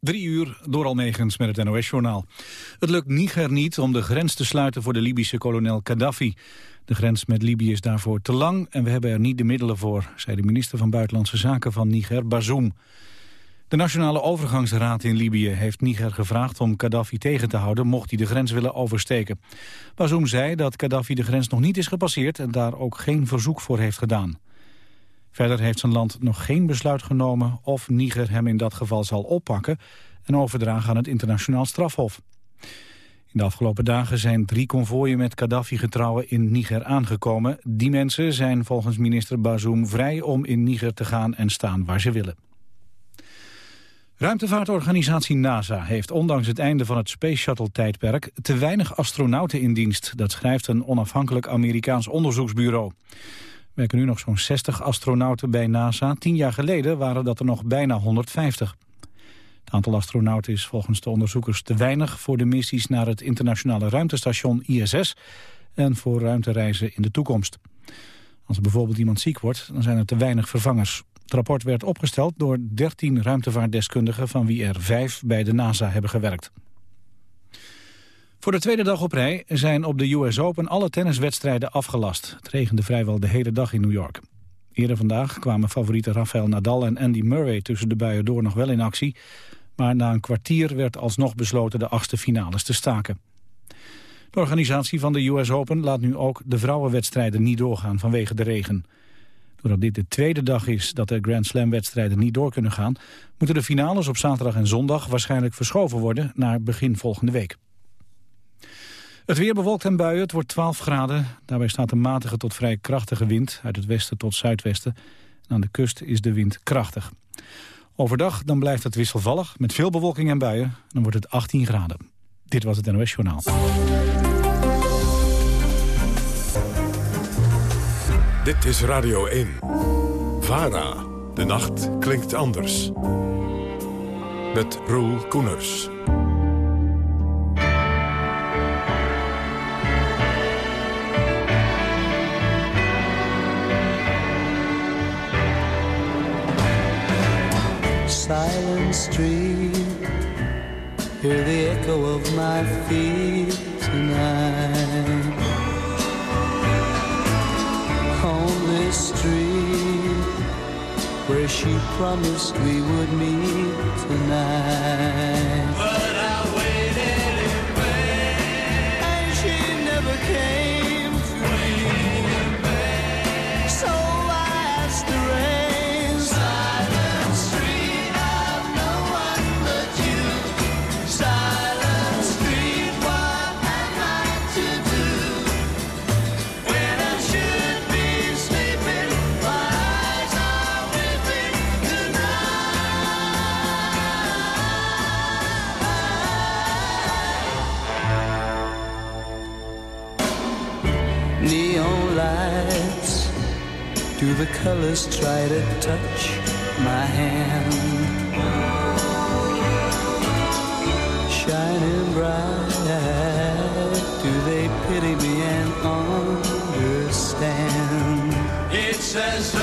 Drie uur door Almegens met het NOS-journaal. Het lukt Niger niet om de grens te sluiten voor de Libische kolonel Gaddafi. De grens met Libië is daarvoor te lang en we hebben er niet de middelen voor... zei de minister van Buitenlandse Zaken van Niger, Bazoum. De Nationale Overgangsraad in Libië heeft Niger gevraagd om Gaddafi tegen te houden... mocht hij de grens willen oversteken. Bazoum zei dat Gaddafi de grens nog niet is gepasseerd... en daar ook geen verzoek voor heeft gedaan. Verder heeft zijn land nog geen besluit genomen of Niger hem in dat geval zal oppakken en overdragen aan het internationaal strafhof. In de afgelopen dagen zijn drie konvooien met Gaddafi-getrouwen in Niger aangekomen. Die mensen zijn volgens minister Bazoum vrij om in Niger te gaan en staan waar ze willen. Ruimtevaartorganisatie NASA heeft ondanks het einde van het Space Shuttle-tijdperk te weinig astronauten in dienst. Dat schrijft een onafhankelijk Amerikaans onderzoeksbureau werken nu nog zo'n 60 astronauten bij NASA. Tien jaar geleden waren dat er nog bijna 150. Het aantal astronauten is volgens de onderzoekers te weinig... voor de missies naar het internationale ruimtestation ISS... en voor ruimtereizen in de toekomst. Als er bijvoorbeeld iemand ziek wordt, dan zijn er te weinig vervangers. Het rapport werd opgesteld door 13 ruimtevaartdeskundigen... van wie er vijf bij de NASA hebben gewerkt. Voor de tweede dag op rij zijn op de US Open alle tenniswedstrijden afgelast. Het regende vrijwel de hele dag in New York. Eerder vandaag kwamen favorieten Rafael Nadal en Andy Murray tussen de buien door nog wel in actie. Maar na een kwartier werd alsnog besloten de achtste finales te staken. De organisatie van de US Open laat nu ook de vrouwenwedstrijden niet doorgaan vanwege de regen. Doordat dit de tweede dag is dat de Grand Slam wedstrijden niet door kunnen gaan... moeten de finales op zaterdag en zondag waarschijnlijk verschoven worden naar begin volgende week. Het weer bewolkt en buien, het wordt 12 graden. Daarbij staat een matige tot vrij krachtige wind uit het westen tot zuidwesten. En aan de kust is de wind krachtig. Overdag dan blijft het wisselvallig met veel bewolking en buien. Dan wordt het 18 graden. Dit was het NOS Journaal. Dit is Radio 1. VARA. De nacht klinkt anders. Met Roel Koeners. Silent street. Hear the echo of my feet tonight. On this street where she promised we would meet tonight. Do the colors try to touch my hand? Shining bright, do they pity me and understand? It's as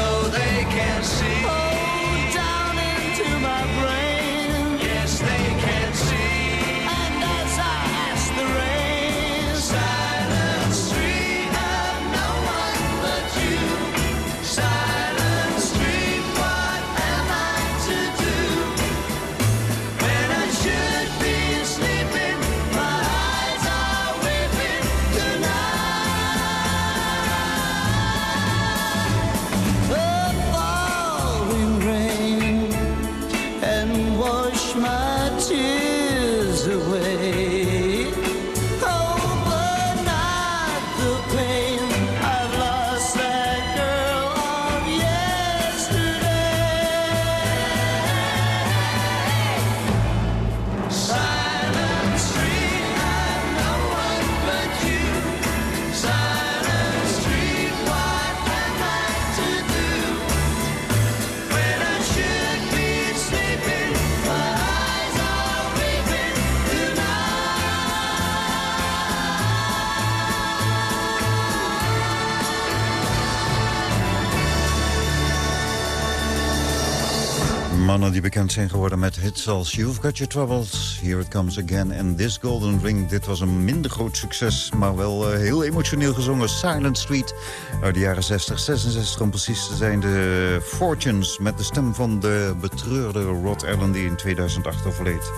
die bekend zijn geworden met hits als You've Got Your Troubles, Here It Comes Again en This Golden Ring. Dit was een minder groot succes, maar wel uh, heel emotioneel gezongen. Silent Street uit de jaren 60, 66 om precies te zijn. De Fortunes met de stem van de betreurde Rod Allen die in 2008 overleed.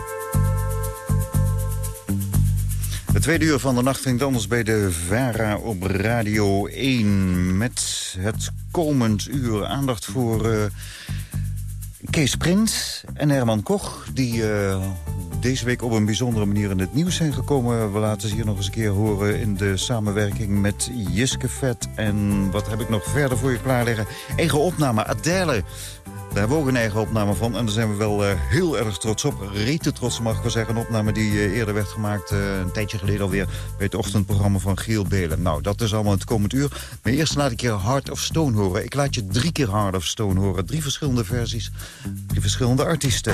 De tweede uur van de nacht ging anders bij de VARA op Radio 1... met het komend uur aandacht voor... Uh, Kees Prins en Herman Koch... die uh, deze week op een bijzondere manier in het nieuws zijn gekomen. We laten ze hier nog eens een keer horen in de samenwerking met Jiske Vet. En wat heb ik nog verder voor je klaarleggen? Eigen opname, Adele. Daar hebben we ook een eigen opname van. En daar zijn we wel uh, heel erg trots op. Rete trots mag ik wel zeggen. Een opname die uh, eerder werd gemaakt, uh, een tijdje geleden alweer... bij het ochtendprogramma van Giel Belen. Nou, dat is allemaal het komend uur. Maar eerst laat ik je Heart of Stone horen. Ik laat je drie keer Heart of Stone horen. Drie verschillende versies. Drie verschillende artiesten.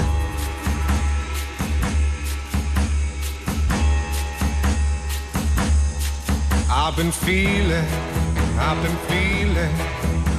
I've been feeling, I've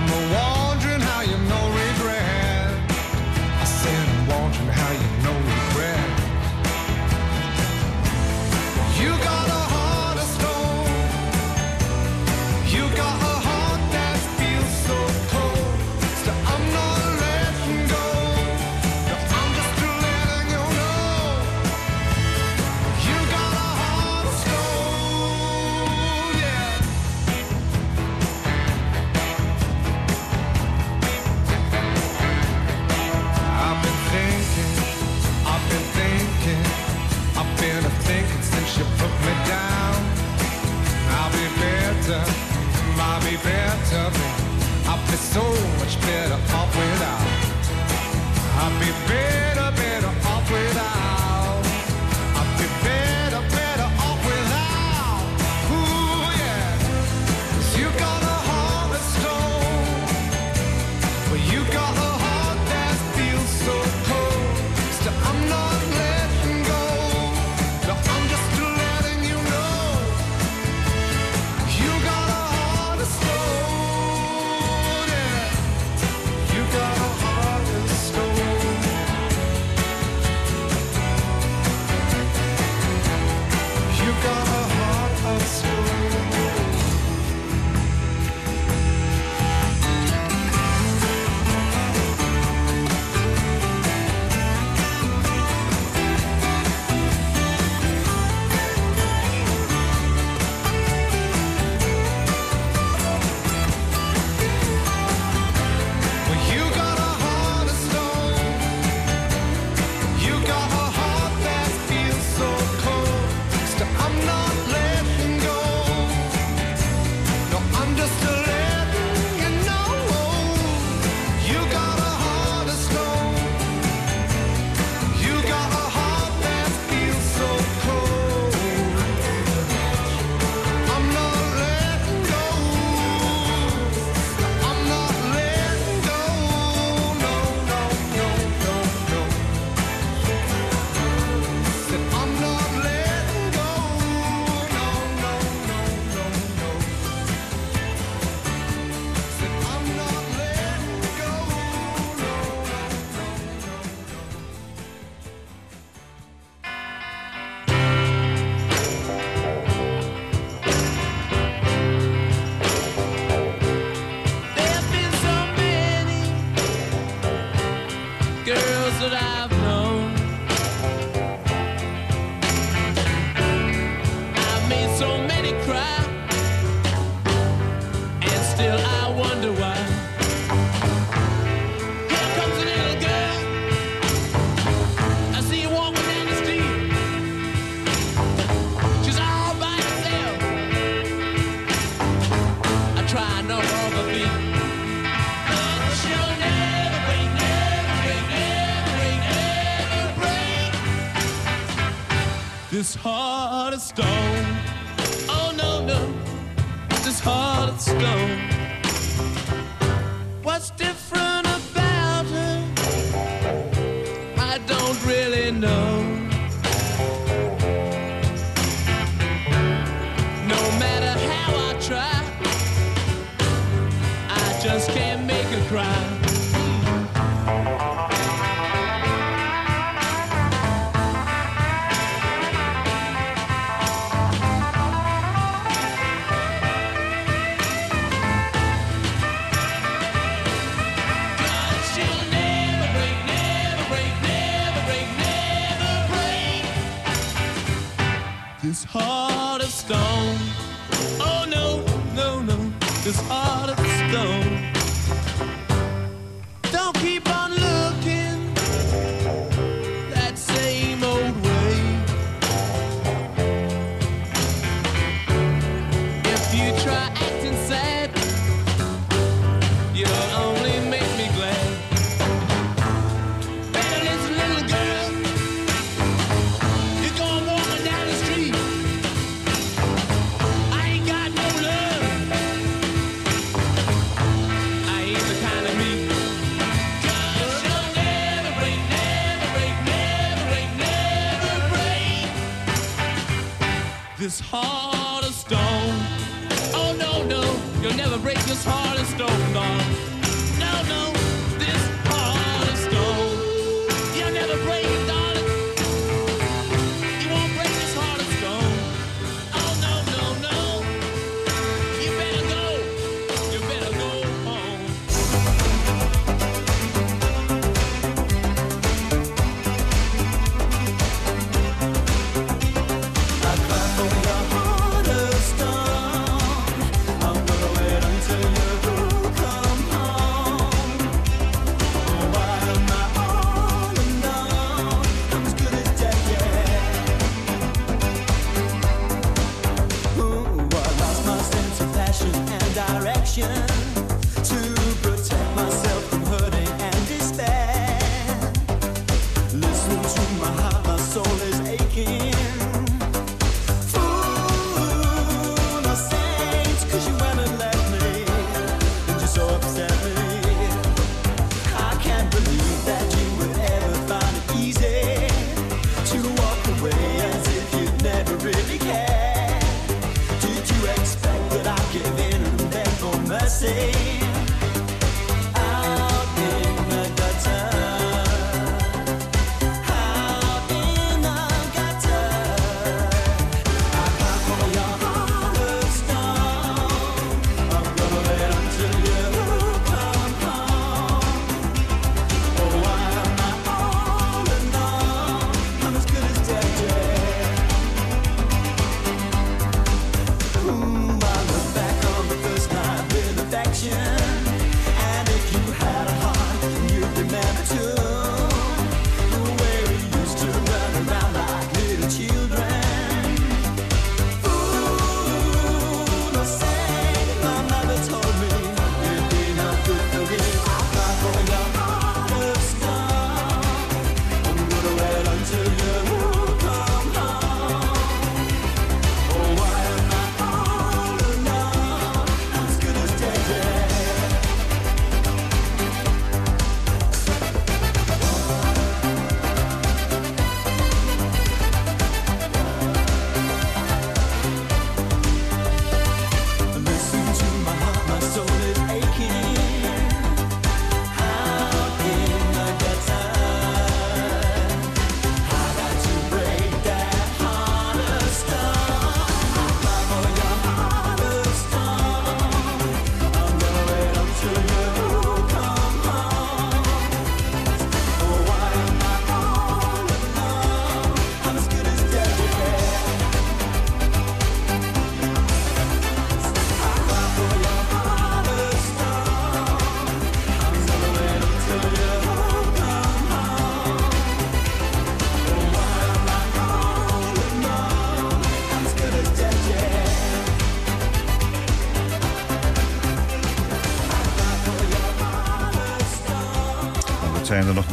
I'm wondering how you know regret. I said I'm wondering how you better me. I'd be so much better off without. I'd be better.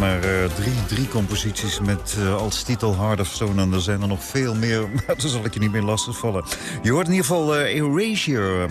Maar eh, drie, drie composities met eh, als titel Heart of Stone. En er zijn er nog veel meer, maar daar zal ik je niet meer lastigvallen. Je hoort in ieder geval uh, Erasure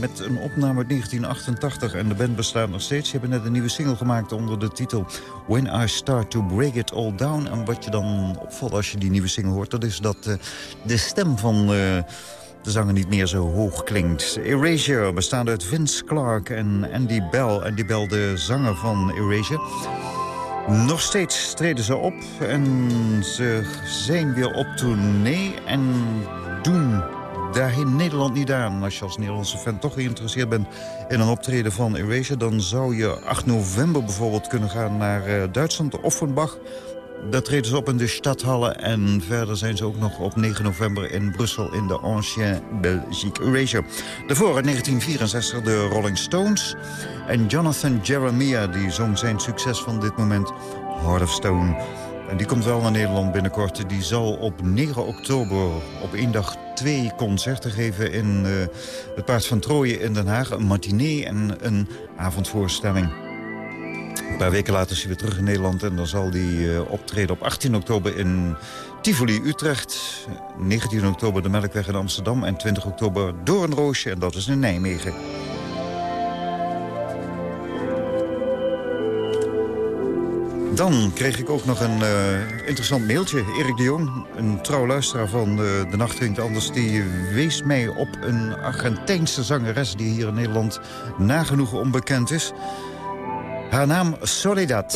met een opname uit 1988. En de band bestaat nog steeds. Ze hebben net een nieuwe single gemaakt onder de titel When I Start to Break It All Down. En wat je dan opvalt als je die nieuwe single hoort... dat is dat de stem van de zanger niet meer zo hoog klinkt. Erasure bestaat uit Vince Clark en Andy Bell. Andy Bell, de zanger van Erasure. Nog steeds treden ze op en ze zijn weer op tournee en doen daar in Nederland niet aan. Als je als Nederlandse fan toch geïnteresseerd bent in een optreden van Erasure... dan zou je 8 november bijvoorbeeld kunnen gaan naar uh, Duitsland, Offenbach... Daar treden ze op in de stadhallen. En verder zijn ze ook nog op 9 november in Brussel in de Ancien Belgique Erasure. Daarvoor in 1964 de Rolling Stones. En Jonathan Jeremiah die zong zijn succes van dit moment, Heart of Stone. En die komt wel naar Nederland binnenkort. Die zal op 9 oktober op één dag twee concerten geven... in uh, het Paard van Trooien in Den Haag. Een matinee en een avondvoorstelling. Een paar weken later is hij weer terug in Nederland... en dan zal hij uh, optreden op 18 oktober in Tivoli, Utrecht. 19 oktober de Melkweg in Amsterdam... en 20 oktober Doornroosje, en dat is in Nijmegen. Dan kreeg ik ook nog een uh, interessant mailtje. Erik de Jong, een trouw luisteraar van uh, De Nacht Anders... die wees mij op een Argentijnse zangeres... die hier in Nederland nagenoeg onbekend is... Haar naam Soledad.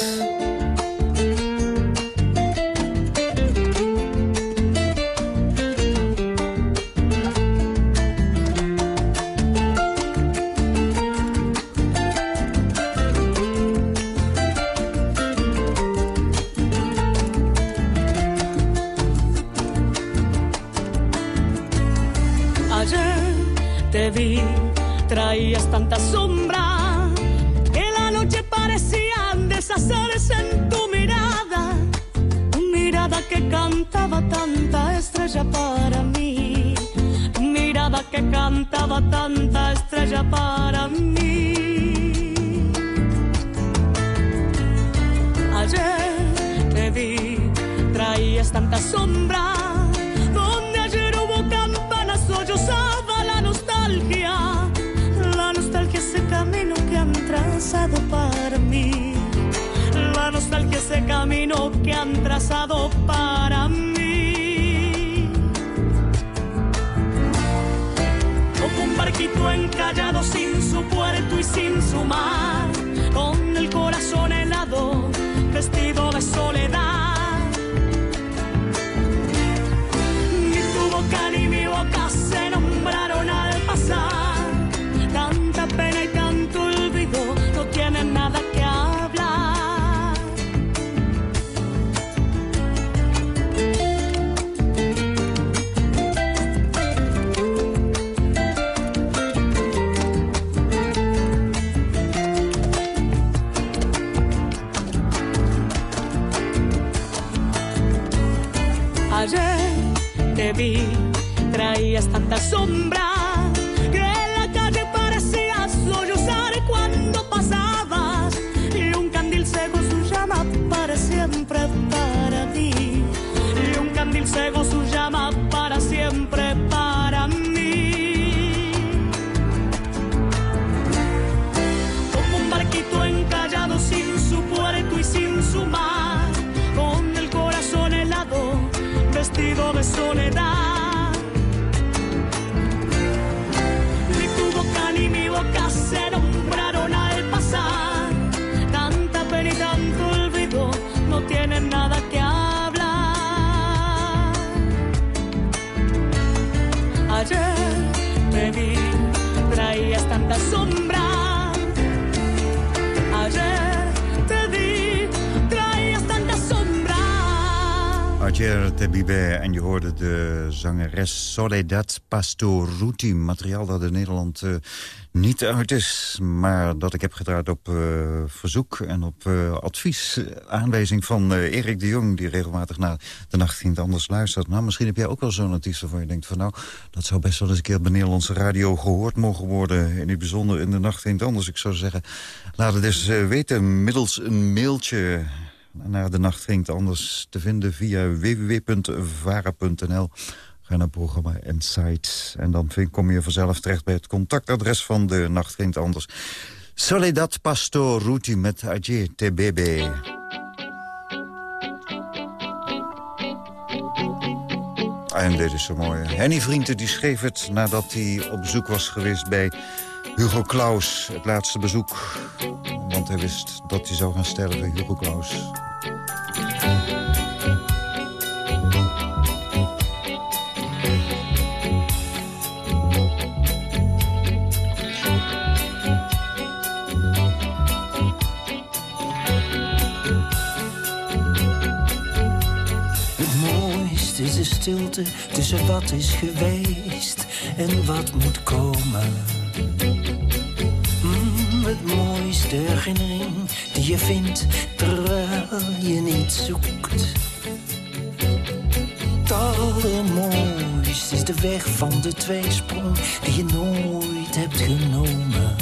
Ayer vi, traías tanta sombra camino que han trazado para mí. Como un barquito encallado sin su puerto y sin su mar. Con el corazón helado, vestido de soledad. la sombra Tebibe en je hoorde de zangeres Soledad Pastoruti. Materiaal dat in Nederland uh, niet uit is, maar dat ik heb gedraaid op uh, verzoek en op uh, advies. Aanwijzing van Erik de Jong, die regelmatig naar de nacht ging anders luistert. Nou, misschien heb jij ook wel zo'n artiest waarvan je denkt van nou, dat zou best wel eens een keer bij Nederlandse radio gehoord mogen worden. In het bijzonder in de nacht ging anders. Ik zou zeggen, laat het eens weten middels een mailtje naar de nacht ging anders te vinden via www.vara.nl. Ga naar programma Insights. En dan vind, kom je vanzelf terecht bij het contactadres van de nacht ging anders. Soledad Pastor Ruti met Ajay TBB. En dit is zo mooi. Henny Vrienden die schreef het nadat hij op bezoek was geweest bij Hugo Claus. Het laatste bezoek. Want hij wist dat hij zou gaan sterven, Hugo Claus. stilte tussen wat is geweest en wat moet komen. Mooiste herinnering die je vindt terwijl je niet zoekt. Het allermooiste is de weg van de tweesprong die je nooit hebt genomen.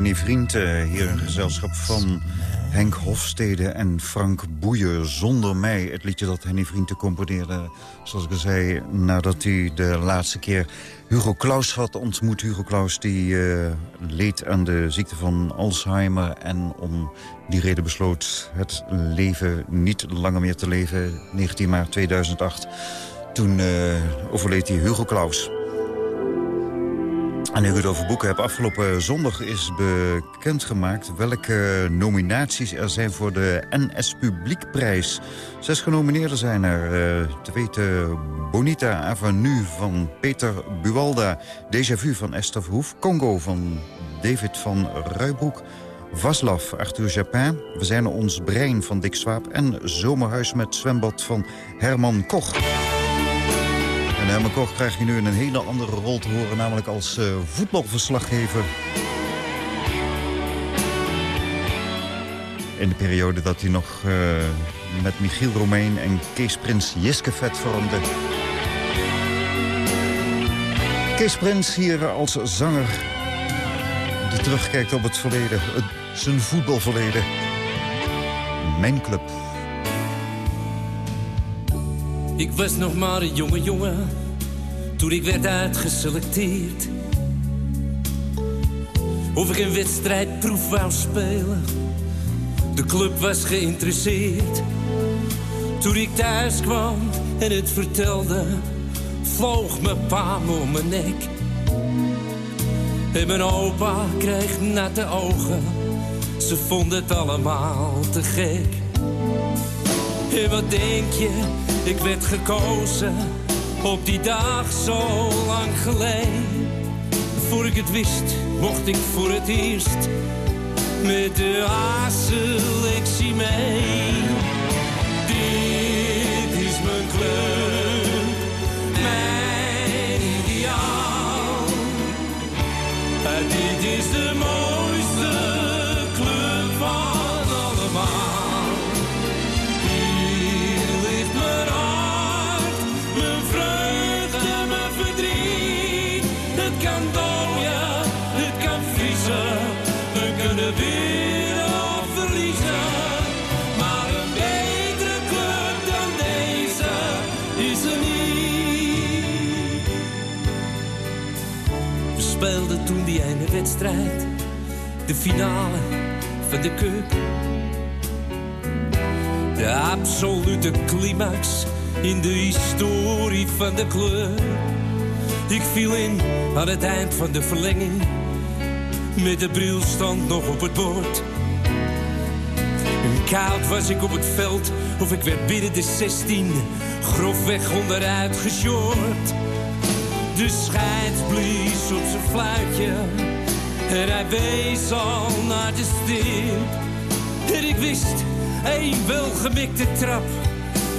Henny Vrienden, hier een gezelschap van Henk Hofstede en Frank Boeien. Zonder mij, het liedje dat Henny Vrienden componeerde. Zoals ik al zei, nadat hij de laatste keer Hugo Claus had ontmoet. Hugo Claus die eh, leed aan de ziekte van Alzheimer... en om die reden besloot het leven niet langer meer te leven. 19 maart 2008. Toen eh, overleed hij Hugo Claus. En nu ik het over boeken heb, afgelopen zondag is bekendgemaakt... welke nominaties er zijn voor de NS Publiekprijs. Zes genomineerden zijn er. eh, te weten Bonita Avenue van Peter Buwalda... Déjà Vu van Esther Verhoef... Congo van David van Ruibroek... Vaslav, Arthur Japin, We zijn ons brein van Dick Swaap... en Zomerhuis met zwembad van Herman Koch. En Koch krijg je nu een hele andere rol te horen... namelijk als eh, voetbalverslaggever. In de periode dat hij nog eh, met Michiel Romein en Kees Prins Jiskevet vormde. Kees Prins hier als zanger... die terugkijkt op het verleden, het, zijn voetbalverleden. Mijn club. Ik was nog maar een jonge jongen toen ik werd uitgeselecteerd. Of ik een wedstrijdproef wou spelen, de club was geïnteresseerd. Toen ik thuis kwam en het vertelde, vloog mijn pa om mijn nek. En mijn opa kreeg natte ogen, ze vonden het allemaal te gek. En wat denk je, ik werd gekozen op die dag zo lang geleden. Voor ik het wist, mocht ik voor het eerst met de A-selectie mee. Dit is mijn club, mijn ideaal. Dit is de mooiste de finale van de cup. De absolute climax in de historie van de club. Ik viel in aan het eind van de verlenging. Met de brilstand nog op het bord. En koud was ik op het veld, of ik werd binnen de 16 grofweg onderuit gesjord. De scheid blies op zijn fluitje en hij wees al naar de stip. En ik wist, één welgemikte trap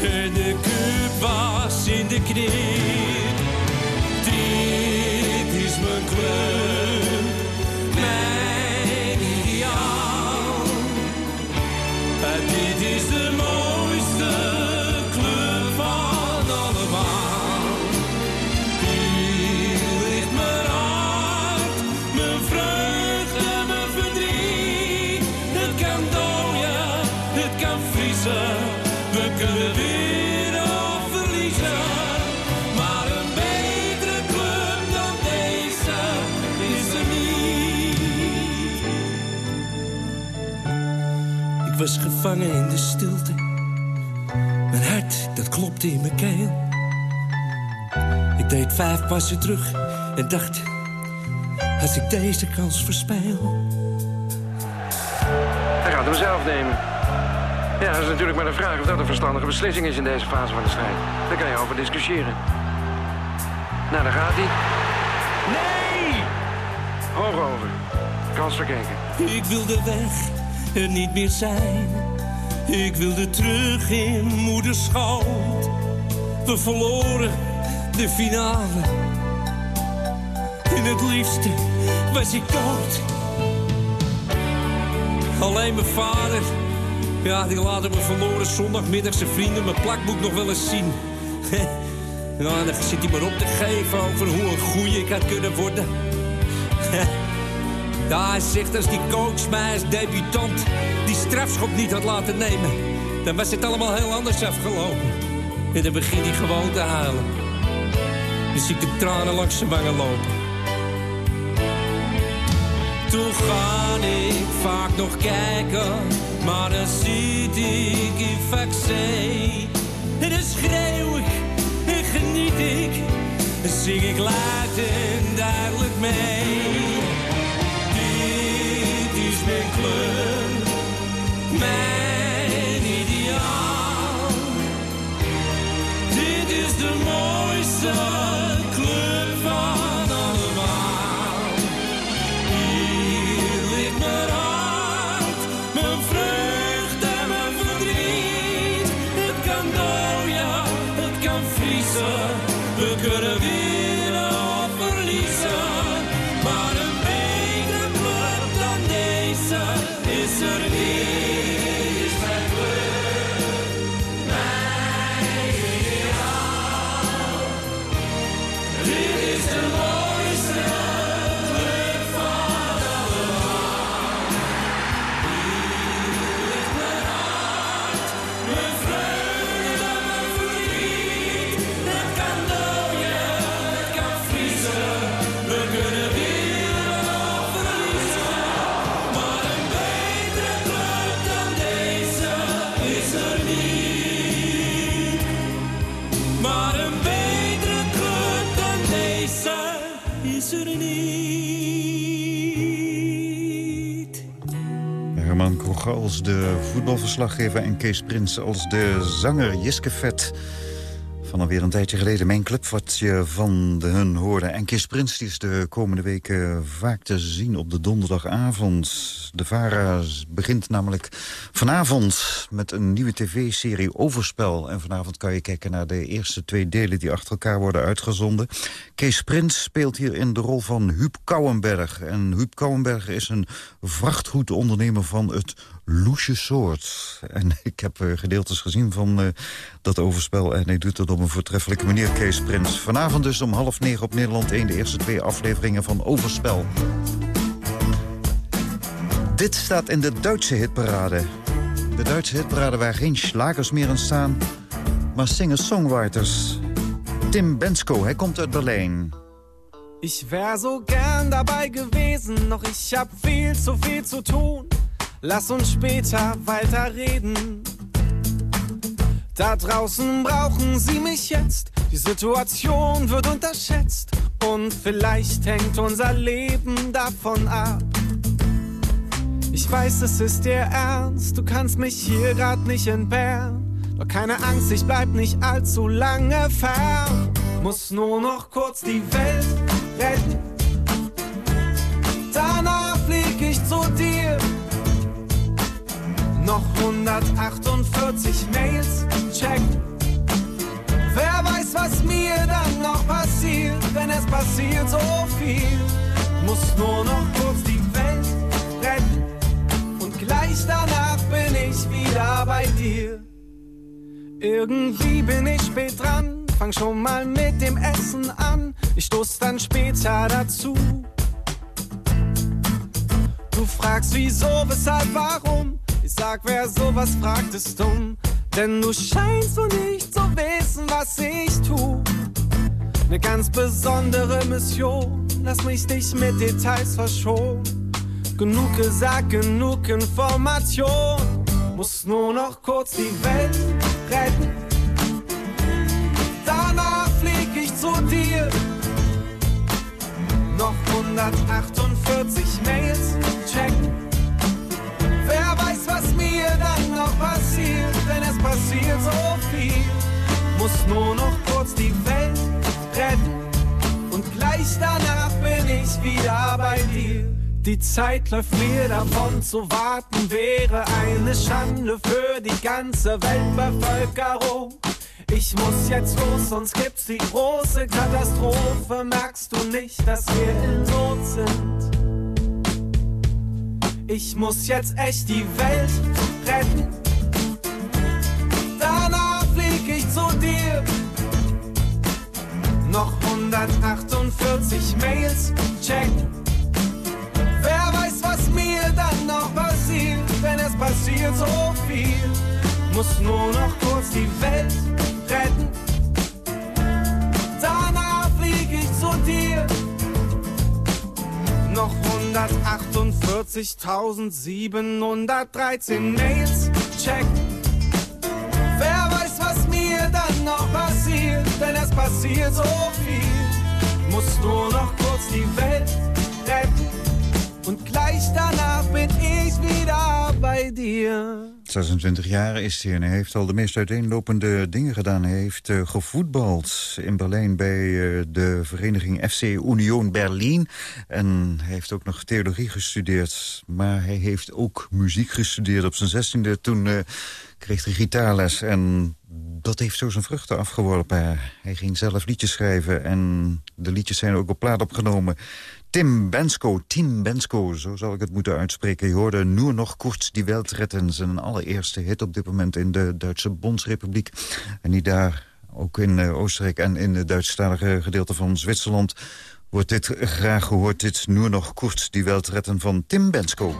en de cup was in de knip. Dit is mijn club, mijn gevangen in de stilte. Mijn hart, dat klopte in mijn keel. Ik deed vijf passen terug en dacht... als ik deze kans verspeel... Hij gaat hem zelf nemen. Ja, dat is natuurlijk maar de vraag of dat een verstandige beslissing is in deze fase van de strijd. Daar kan je over discussiëren. Nou, daar gaat hij. Nee! Hoog over. Kans verkeken. Ik wilde weg, er niet meer zijn. Ik wilde terug in moeders schoot. We verloren de finale. En het liefste was ik dood. Alleen mijn vader, ja, die laten me verloren zondagmiddag zijn vrienden mijn plakboek nog wel eens zien. Nou, dan zit hij maar op te geven over hoe een goeie ik had kunnen worden. Hij zegt als die coach mij als debutant die strafschop niet had laten nemen, dan was het allemaal heel anders afgelopen. En dan begint hij gewoon te huilen. Zie ik de tranen langs zijn wangen lopen. Toen ga ik vaak nog kijken, maar dan zie ik in vaccin. En dan schreeuw ik en geniet ik, en zing ik luid en duidelijk mee. Club, mijn ideaal. Dit is de mooiste Herman Kroeg als de voetbalverslaggever en Kees Prins als de zanger Jiske Vet. Van alweer een tijdje geleden mijn club wat je van de hun hoorde. En Kees Prins die is de komende weken vaak te zien op de donderdagavond. De VARA begint namelijk vanavond met een nieuwe tv-serie Overspel. En vanavond kan je kijken naar de eerste twee delen die achter elkaar worden uitgezonden. Kees Prins speelt hier in de rol van Huub Kouwenberg. En Huub Kouwenberg is een vrachtgoedondernemer van het loesje soort. En ik heb eh, gedeeltes gezien van eh, dat overspel. En hij doet het op een voortreffelijke manier, Kees Prins. Vanavond dus om half negen op Nederland 1... de eerste twee afleveringen van Overspel. Dit staat in de Duitse hitparade. De Duitse hitparade waar geen slagers meer in staan... maar singer-songwriters. Tim Bensko, hij komt uit Berlijn. Ich wär so gern dabei gewesen, doch ich hab viel zu viel zu tun. Lass uns später weiterreden. Da draußen brauchen sie mich jetzt. Die Situation wird unterschätzt. Und vielleicht hängt unser Leben davon ab. Ich weiß, es ist dir ernst, du kannst mich hier grad nicht entbehren. Doch keine Angst, ich bleib nicht allzu lange fern. Muss nur noch kurz die Welt retten. Noch 148 Mails checken. Wer weiß, was mir dann noch passiert, denn es passiert so viel. Muss nur noch kurz die Welt retten. Und gleich danach bin ich wieder bei dir. Irgendwie bin ich spät dran, fang schon mal mit dem Essen an. Ich stoß dann später dazu. Du fragst wieso, weshalb, warum? Sag, wer sowas fragt, ist dumm. Denn du scheinst so nicht zu wissen, was ich tu. Ne ganz besondere Mission, lass mich dich mit Details verschonen. Genug gesagt, genug Information. Muss nur noch kurz die Welt retten. Danach flieg ich zu dir. Noch 148 Mails dann noch passiert, denn es passiert so viel. Muss nur noch kurz die Welt retten. Und gleich danach bin ich wieder bei dir. Die Zeit läuft mir davon, zu warten wäre eine Schande für die ganze Weltbevölkerung. Ich muss jetzt los, sonst gibt's die große Katastrophe. Merkst du nicht, dass wir in Not sind? Ich muss jetzt echt die Welt retten. Danach flieg ich zu dir. Noch 148 Mails checken. Wer weiß, was mir dann noch passiert, wenn es passiert so viel. Muss nur noch kurz die Welt retten. Danach flieg ich zu dir. Noch 148.713 Mails checken. Wer weiß, was mir dann noch passiert, denn es passiert so viel. Muss nur noch kurz die Welt retten. Und gleich danach bin ich wieder dir. 26 jaar is hij en hij heeft al de meest uiteenlopende dingen gedaan. Hij heeft eh, gevoetbald in Berlijn bij eh, de vereniging FC Union Berlin. En hij heeft ook nog theologie gestudeerd. Maar hij heeft ook muziek gestudeerd op zijn zestiende. Toen eh, kreeg hij gitaarles en dat heeft zo zijn vruchten afgeworpen. Hij ging zelf liedjes schrijven en de liedjes zijn ook op plaat opgenomen. Tim Bensko, Tim Bensko, zo zal ik het moeten uitspreken. Je hoorde Nur nog kurz die Welt retten. Zijn allereerste hit op dit moment in de Duitse Bondsrepubliek. En niet daar, ook in eh, Oostenrijk en in het Duitsstalige gedeelte van Zwitserland... wordt dit graag gehoord, dit Nur nog kurz die Welt retten van Tim Bensko.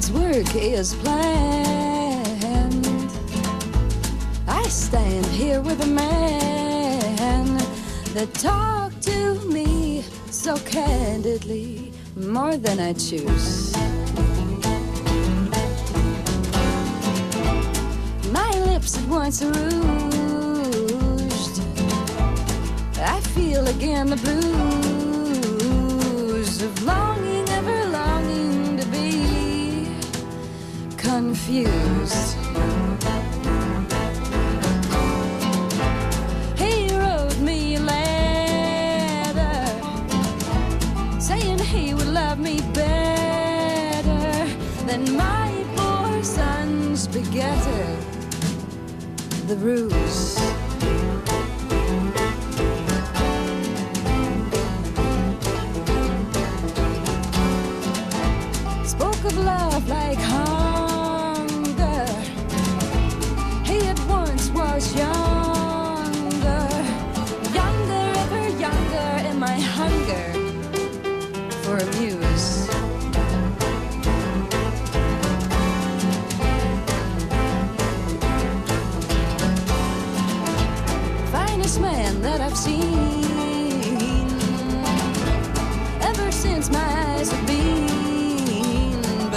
God's work is planned. I stand here with a man that talked to me so candidly, more than I choose. My lips at once rouged. I feel again the blues of longing, confused. He wrote me a letter saying he would love me better than my poor son's begetter, the ruse. spoke of love like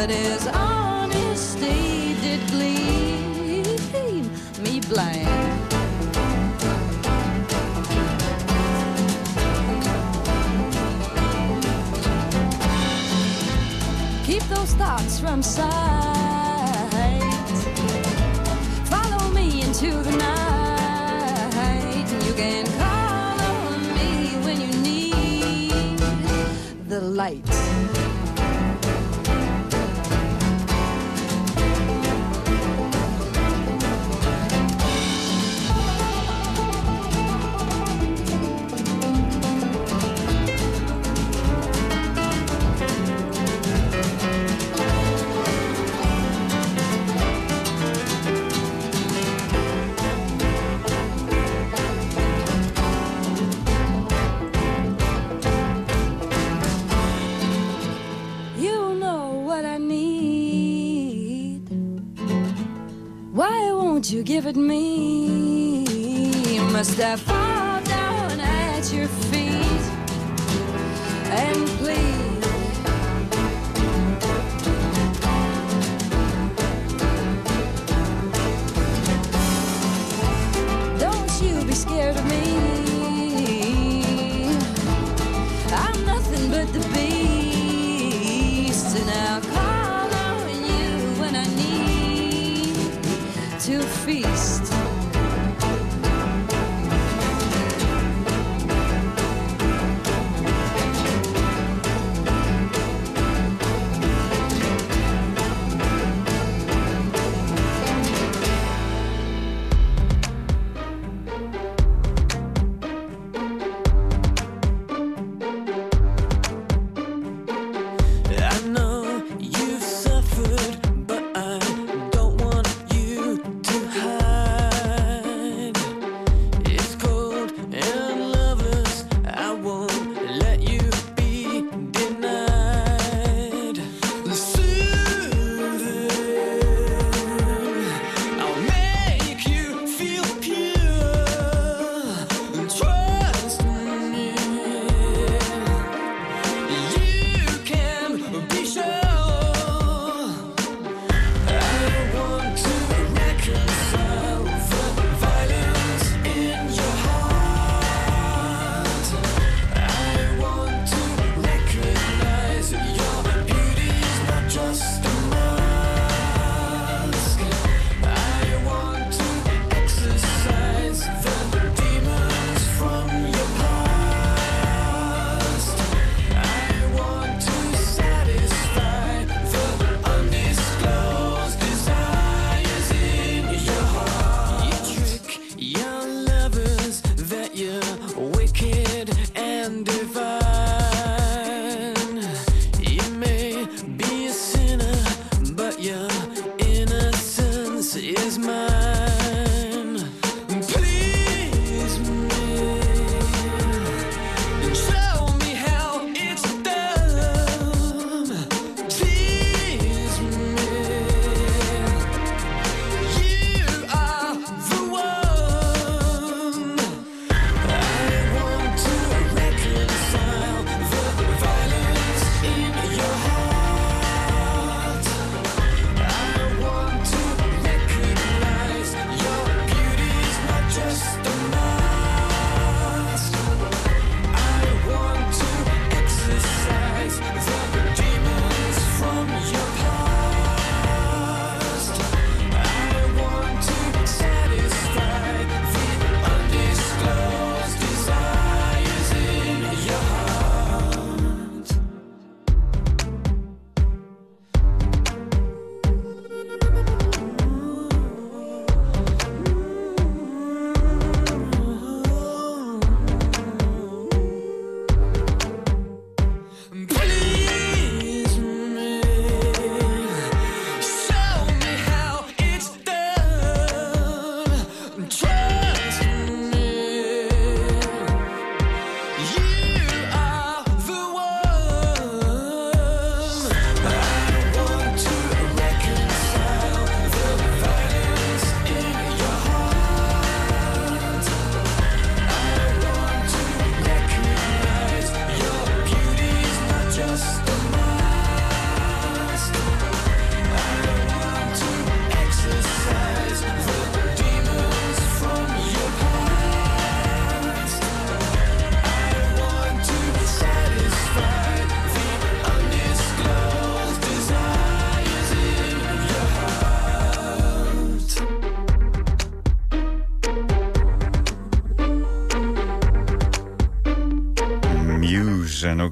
but his honesty did gleam me blind. Keep those thoughts from sight. Follow me into the night. You can call on me when you need the light. Give it me? Must I fall down at your feet and plead? Don't you be scared of me.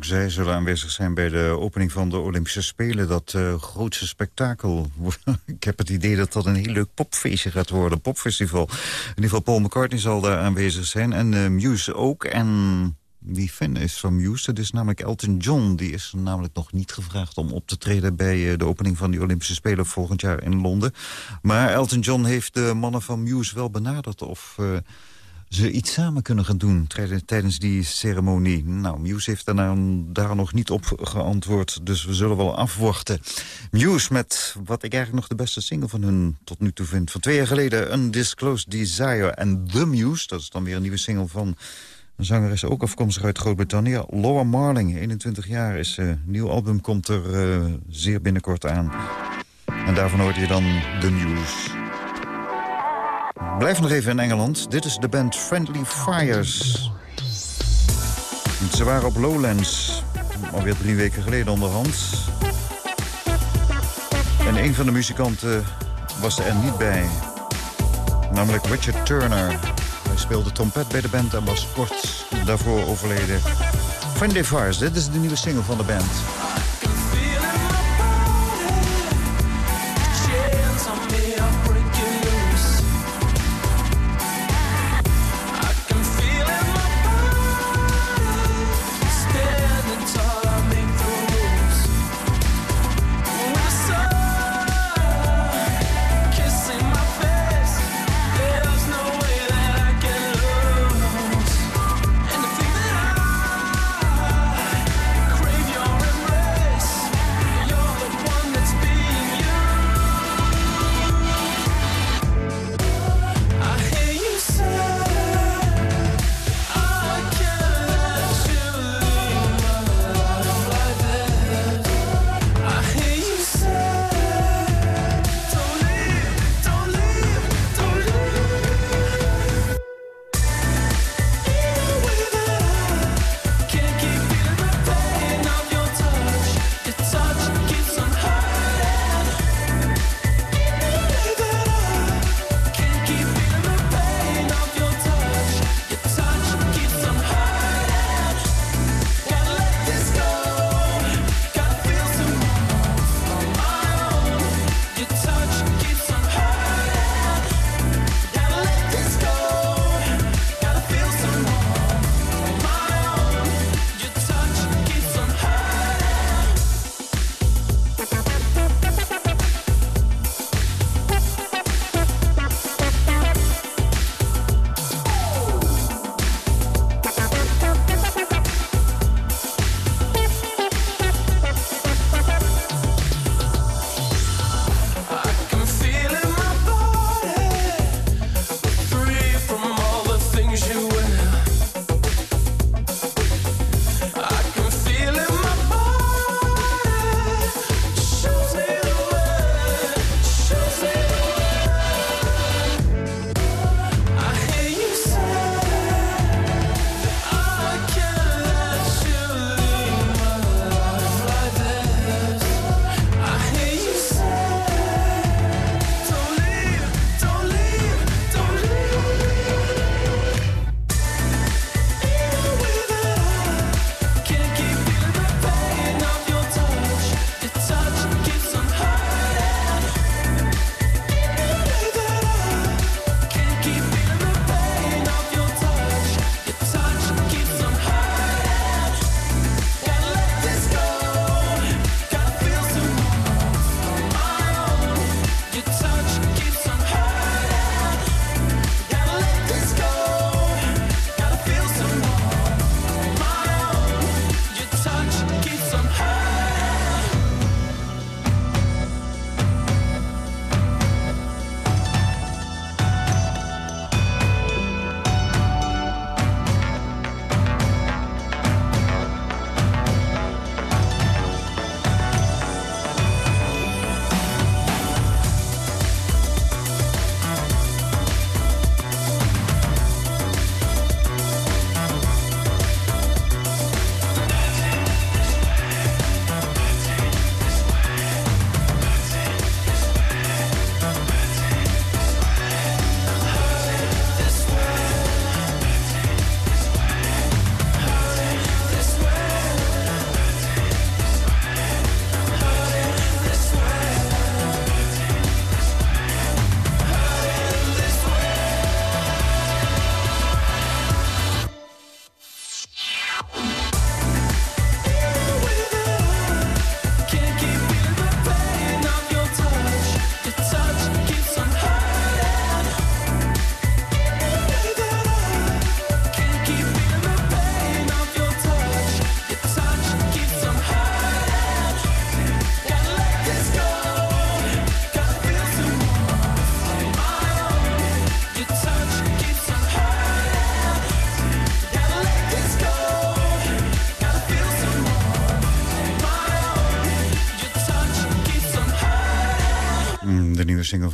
Zij zullen aanwezig zijn bij de opening van de Olympische Spelen. Dat eh, grootste spektakel. Ik heb het idee dat dat een heel leuk popfeestje gaat worden. Popfestival. In ieder geval Paul McCartney zal daar aanwezig zijn. En eh, Muse ook. En wie fan is van Muse, dat is namelijk Elton John. Die is namelijk nog niet gevraagd om op te treden... bij eh, de opening van die Olympische Spelen volgend jaar in Londen. Maar Elton John heeft de mannen van Muse wel benaderd... of ze iets samen kunnen gaan doen tijdens- die ceremonie. Nou, Muse heeft daar nog niet op geantwoord, dus we zullen wel afwachten. Muse met wat ik eigenlijk nog de beste single van hun tot nu toe vind. Van twee jaar geleden, Undisclosed Desire en The Muse. Dat is dan weer een nieuwe single van een zangeres ook afkomstig uit Groot-Brittannië. Laura Marling, 21 jaar is. Een nieuw album komt er eh, zeer binnenkort aan. En daarvan hoort je dan The Muse. Blijf nog even in Engeland. Dit is de band Friendly Fires. Ze waren op Lowlands, alweer drie weken geleden onderhand. En een van de muzikanten was er niet bij. Namelijk Richard Turner. Hij speelde trompet bij de band en was kort daarvoor overleden. Friendly Fires, dit is de nieuwe single van de band.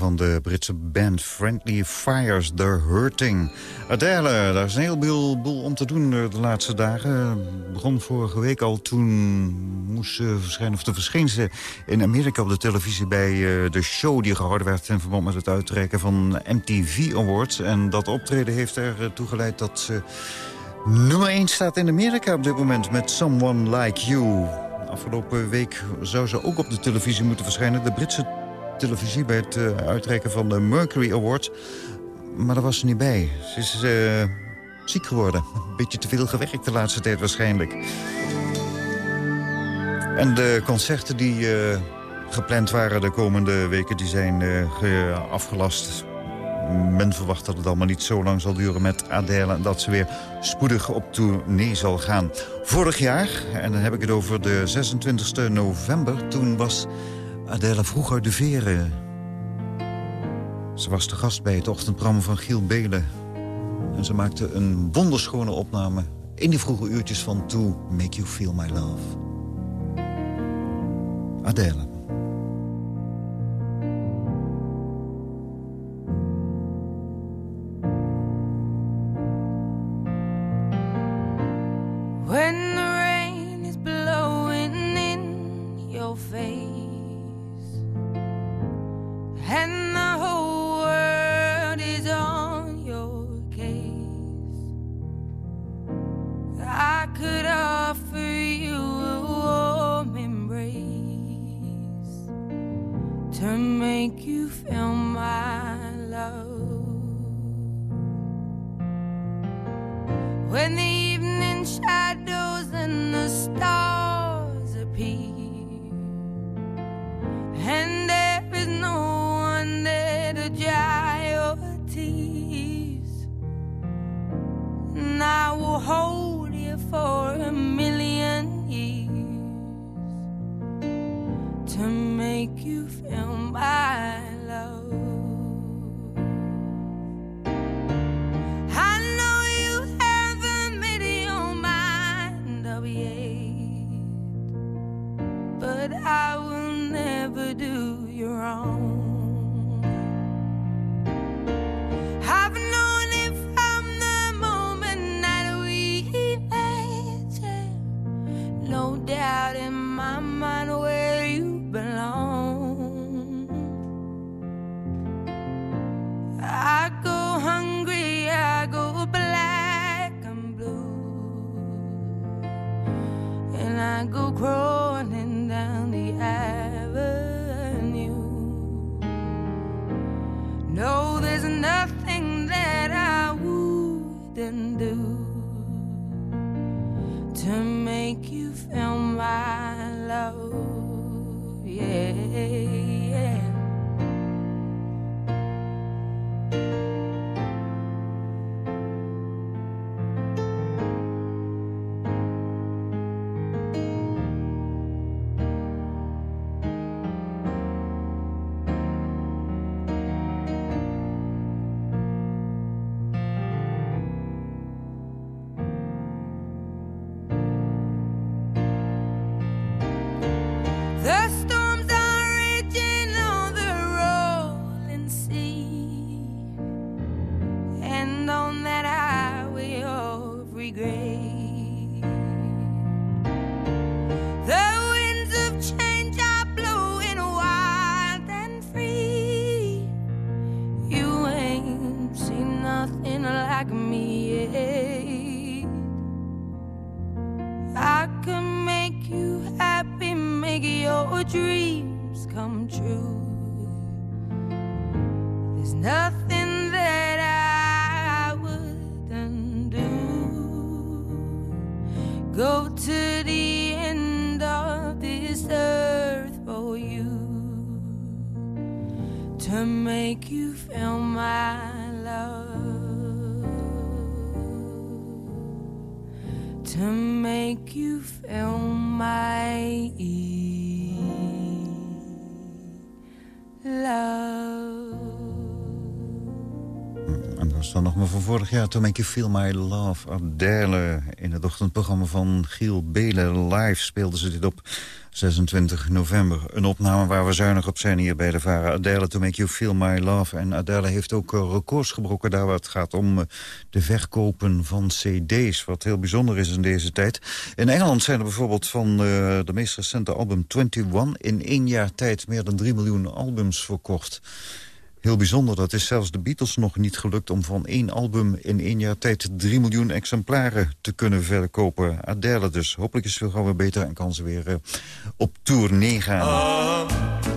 Van de Britse band Friendly Fires, The Hurting. Adele, daar is een heleboel boel om te doen eh, de laatste dagen. begon vorige week al, toen moest ze verschijnen, of te verscheen ze in Amerika op de televisie... bij eh, de show die gehouden werd in verband met het uitreiken van MTV Awards. En dat optreden heeft ertoe geleid dat ze nummer 1 staat in Amerika op dit moment... met Someone Like You... Afgelopen week zou ze ook op de televisie moeten verschijnen. De Britse televisie bij het uh, uitreiken van de Mercury Award. Maar daar was ze niet bij. Ze is uh, ziek geworden. Een beetje te veel gewerkt de laatste tijd waarschijnlijk. En de concerten die uh, gepland waren de komende weken... die zijn afgelast men verwacht dat het allemaal niet zo lang zal duren met Adele... en dat ze weer spoedig op tournee zal gaan. Vorig jaar, en dan heb ik het over de 26 november... toen was Adela uit de Veren. Ze was de gast bij het ochtendprogramma van Giel Belen. En ze maakte een wonderschone opname in die vroege uurtjes van To Make You Feel My Love. Adela. When vorig jaar. To Make You Feel My Love. Adele. In het ochtendprogramma van Giel Belen live speelden ze dit op 26 november. Een opname waar we zuinig op zijn hier bij de Vara. Adele To Make You Feel My Love. En Adele heeft ook eh, records gebroken daar waar het gaat om eh, de verkopen van cd's. Wat heel bijzonder is in deze tijd. In Engeland zijn er bijvoorbeeld van eh, de meest recente album 21... in één jaar tijd meer dan 3 miljoen albums verkocht. Heel bijzonder, dat is zelfs de Beatles nog niet gelukt... om van één album in één jaar tijd 3 miljoen exemplaren te kunnen verkopen. Adele dus. Hopelijk is het weer beter en kan ze weer eh, op tournee gaan. Oh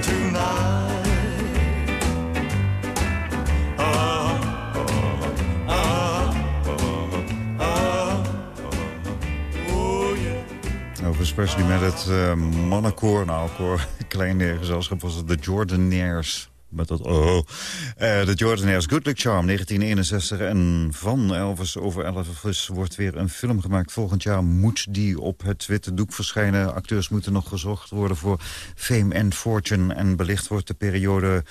tonight. Over especially met het uh, mannenkoor, nou koor, klein gezelschap was het de Jordanaires. Met dat oh. Uh, de Jordanaires, Good Luck Charm, 1961. En van Elvis over Elvis wordt weer een film gemaakt. Volgend jaar moet die op het witte doek verschijnen. Acteurs moeten nog gezocht worden voor Fame and Fortune. En belicht wordt de periode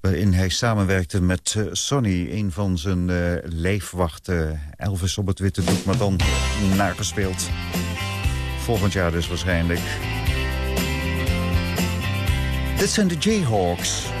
waarin hij samenwerkte met uh, Sonny. Een van zijn uh, lijfwachten. Elvis op het witte doek, maar dan nagespeeld. Volgend jaar dus waarschijnlijk. Dit zijn de Jayhawks.